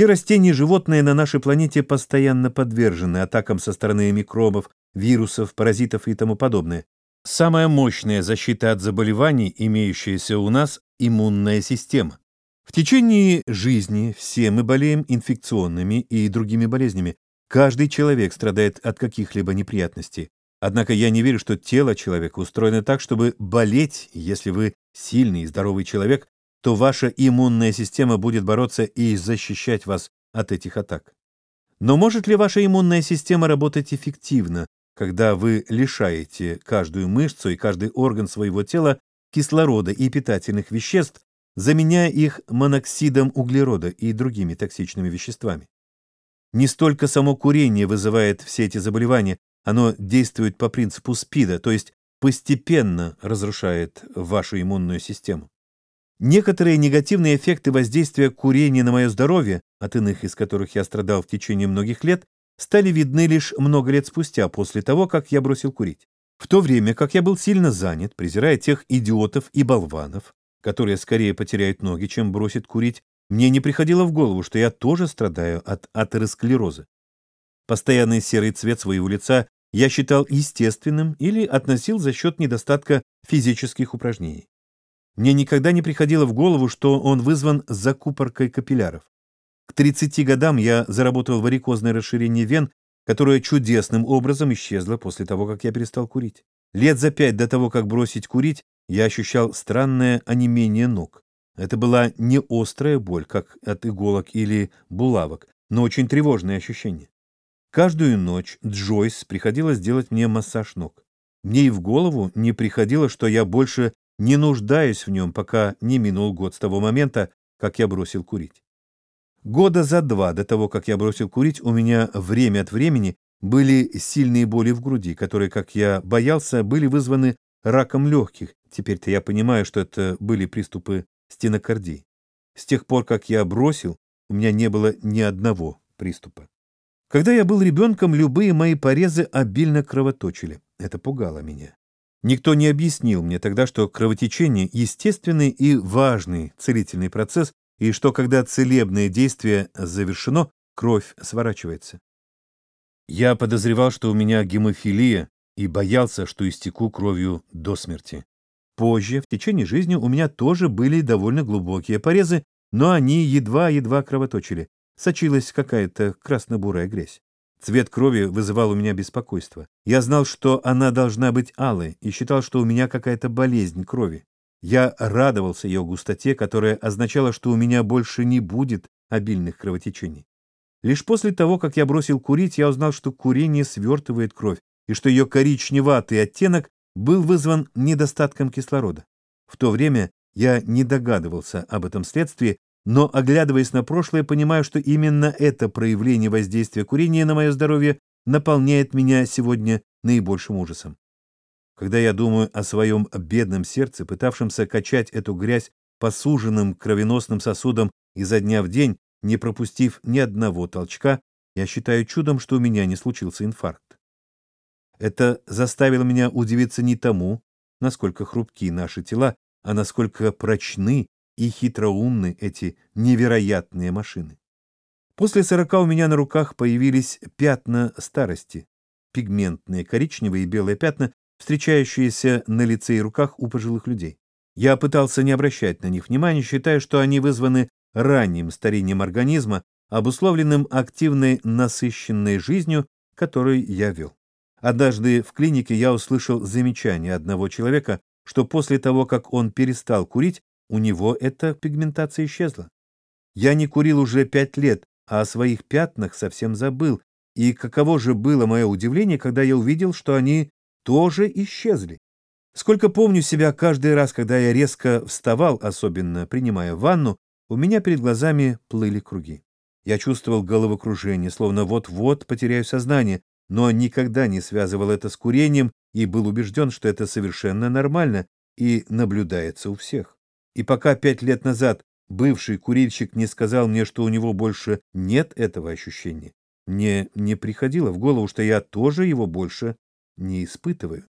Все растения и животные на нашей планете постоянно подвержены атакам со стороны микробов, вирусов, паразитов и тому подобное. Самая мощная защита от заболеваний, имеющаяся у нас, иммунная система. В течение жизни все мы болеем инфекционными и другими болезнями. Каждый человек страдает от каких-либо неприятностей. Однако я не верю, что тело человека устроено так, чтобы болеть, если вы сильный и здоровый человек, то ваша иммунная система будет бороться и защищать вас от этих атак. Но может ли ваша иммунная система работать эффективно, когда вы лишаете каждую мышцу и каждый орган своего тела кислорода и питательных веществ, заменяя их моноксидом углерода и другими токсичными веществами? Не столько само курение вызывает все эти заболевания, оно действует по принципу СПИДа, то есть постепенно разрушает вашу иммунную систему. Некоторые негативные эффекты воздействия курения на мое здоровье, от иных из которых я страдал в течение многих лет, стали видны лишь много лет спустя, после того, как я бросил курить. В то время как я был сильно занят, презирая тех идиотов и болванов, которые скорее потеряют ноги, чем бросят курить, мне не приходило в голову, что я тоже страдаю от атеросклероза. Постоянный серый цвет своего лица я считал естественным или относил за счет недостатка физических упражнений. Мне никогда не приходило в голову, что он вызван закупоркой капилляров. К 30 годам я заработал варикозное расширение вен, которое чудесным образом исчезло после того, как я перестал курить. Лет за пять до того, как бросить курить, я ощущал странное онемение ног. Это была не острая боль, как от иголок или булавок, но очень тревожное ощущение. Каждую ночь Джойс приходилось делать мне массаж ног. Мне и в голову не приходило, что я больше не нуждаюсь в нем, пока не минул год с того момента, как я бросил курить. Года за два до того, как я бросил курить, у меня время от времени были сильные боли в груди, которые, как я боялся, были вызваны раком легких. Теперь-то я понимаю, что это были приступы стенокардии. С тех пор, как я бросил, у меня не было ни одного приступа. Когда я был ребенком, любые мои порезы обильно кровоточили. Это пугало меня. Никто не объяснил мне тогда, что кровотечение – естественный и важный целительный процесс, и что когда целебное действие завершено, кровь сворачивается. Я подозревал, что у меня гемофилия, и боялся, что истеку кровью до смерти. Позже, в течение жизни, у меня тоже были довольно глубокие порезы, но они едва-едва кровоточили сочилась какая-то красно-бурая грязь. Цвет крови вызывал у меня беспокойство. Я знал, что она должна быть алой, и считал, что у меня какая-то болезнь крови. Я радовался ее густоте, которая означала, что у меня больше не будет обильных кровотечений. Лишь после того, как я бросил курить, я узнал, что курение свертывает кровь, и что ее коричневатый оттенок был вызван недостатком кислорода. В то время я не догадывался об этом следствии, но, оглядываясь на прошлое, понимаю, что именно это проявление воздействия курения на мое здоровье наполняет меня сегодня наибольшим ужасом. Когда я думаю о своем бедном сердце, пытавшемся качать эту грязь по суженным кровеносным сосудам изо дня в день, не пропустив ни одного толчка, я считаю чудом, что у меня не случился инфаркт. Это заставило меня удивиться не тому, насколько хрупки наши тела, а насколько прочны и хитроумны эти невероятные машины. После сорока у меня на руках появились пятна старости, пигментные коричневые и белые пятна, встречающиеся на лице и руках у пожилых людей. Я пытался не обращать на них внимания, считая, что они вызваны ранним старением организма, обусловленным активной насыщенной жизнью, которую я вел. Однажды в клинике я услышал замечание одного человека, что после того, как он перестал курить, у него эта пигментация исчезла. Я не курил уже пять лет, а о своих пятнах совсем забыл, и каково же было мое удивление, когда я увидел, что они тоже исчезли. Сколько помню себя каждый раз, когда я резко вставал, особенно принимая ванну, у меня перед глазами плыли круги. Я чувствовал головокружение, словно вот-вот потеряю сознание, но никогда не связывал это с курением и был убежден, что это совершенно нормально и наблюдается у всех. И пока пять лет назад бывший курильщик не сказал мне, что у него больше нет этого ощущения, мне не приходило в голову, что я тоже его больше не испытываю.